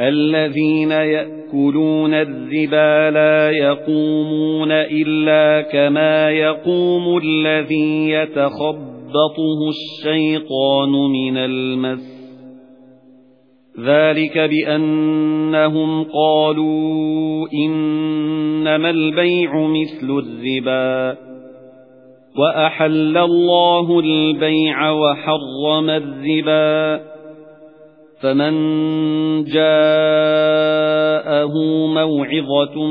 الَّذِينَ يَأْكُلُونَ الرِّبَا لَا يَقُومُونَ إِلَّا كَمَا يَقُومُ الَّذِي يَتَخَبَّطُهُ الشَّيْطَانُ مِنَ الْمَسِّ. ذَلِكَ بِأَنَّهُمْ قَالُوا إِنَّمَا الْبَيْعُ مِثْلُ الرِّبَا. وَأَحَلَّ اللَّهُ الْبَيْعَ وَحَرَّمَ الرِّبَا. فَمَن جَاءَهُ مَوْعِظَةٌ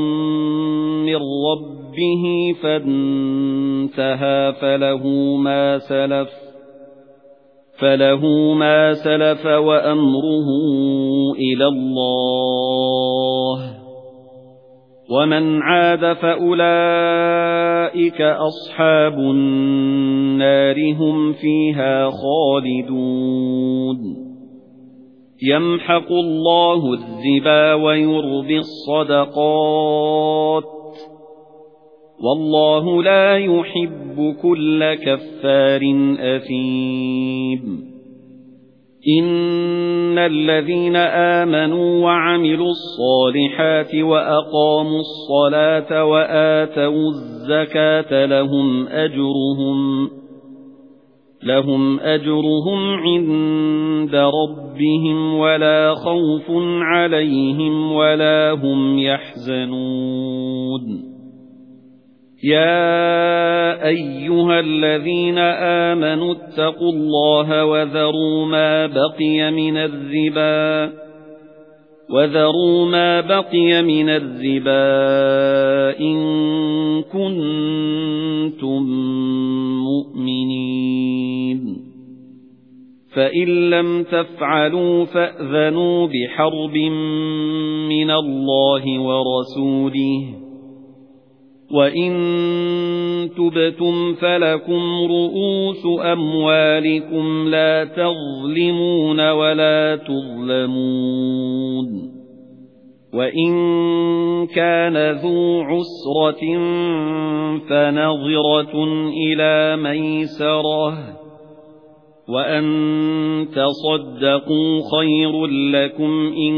مِّن رَّبِّهِ فَانتَهَى فَلَهُ مَا سَلَفَ فَلَهُ مَا سَلَفَ وَأَمْرُهُ إِلَى اللَّهِ. وَمَنْ عَادَ فَأُولَئِكَ أَصْحَابُ النَّارِ هُمْ فِيهَا خَالِدُونَ. يَمْحَقُ اللَّهُ الرِّبَا وَيُرْبِي الصَّدَقَاتِ وَاللَّهُ لَا يُحِبُّ كُلَّ كَفَّارٍ أَثِيمٍ. إِنَّ الَّذِينَ آمَنُوا وَعَمِلُوا الصَّالِحَاتِ وَأَقَامُوا الصَّلَاةَ وَآتَوُا الزَّكَاةَ لَهُمْ أَجْرُهُمْ لَهُمْ أَجْرُهُمْ عِندَ رَبِّهِمْ وَلَا خَوْفٌ عَلَيْهِمْ وَلَا هُمْ يَحْزَنُونَ. يَا أَيُّهَا الَّذِينَ آمَنُوا اتَّقُوا اللَّهَ وَذَرُوا مَا بَقِيَ مِنَ الرِّبَا وَذَرُوا مَا بَقِيَ مِنَ الرِّبَا إِن كُنتُم فَإِن لَّمْ تَفْعَلُوا فَأْذَنُوا بِحَرْبٍ مِّنَ اللَّهِ وَرَسُولِهِ وَإِن تُبْتُمْ فَلَكُمْ رُءُوسُ أَمْوَالِكُمْ لَا تَظْلِمُونَ وَلَا تُظْلَمُونَ وَإِن كَانَ ذُو عُسْرَةٍ فَنَظِرَةٌ إِلَى مَيْسَرَةٍ وَأَن تَصَدَّقُوا خَيْرٌ لَّكُمْ إِن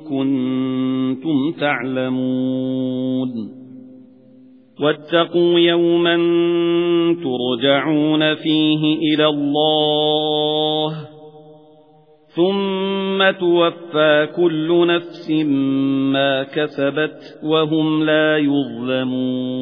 كُنتُمْ تَعْلَمُونَ وَاتَّقُوا يَوْمًا تُرْجَعُونَ فِيهِ إِلَى اللَّهِ ثُمَّ تُوَفَّى كُلُّ نَفْسٍ مَا كَسَبَتْ وَهُمْ لَا يُظْلَمُونَ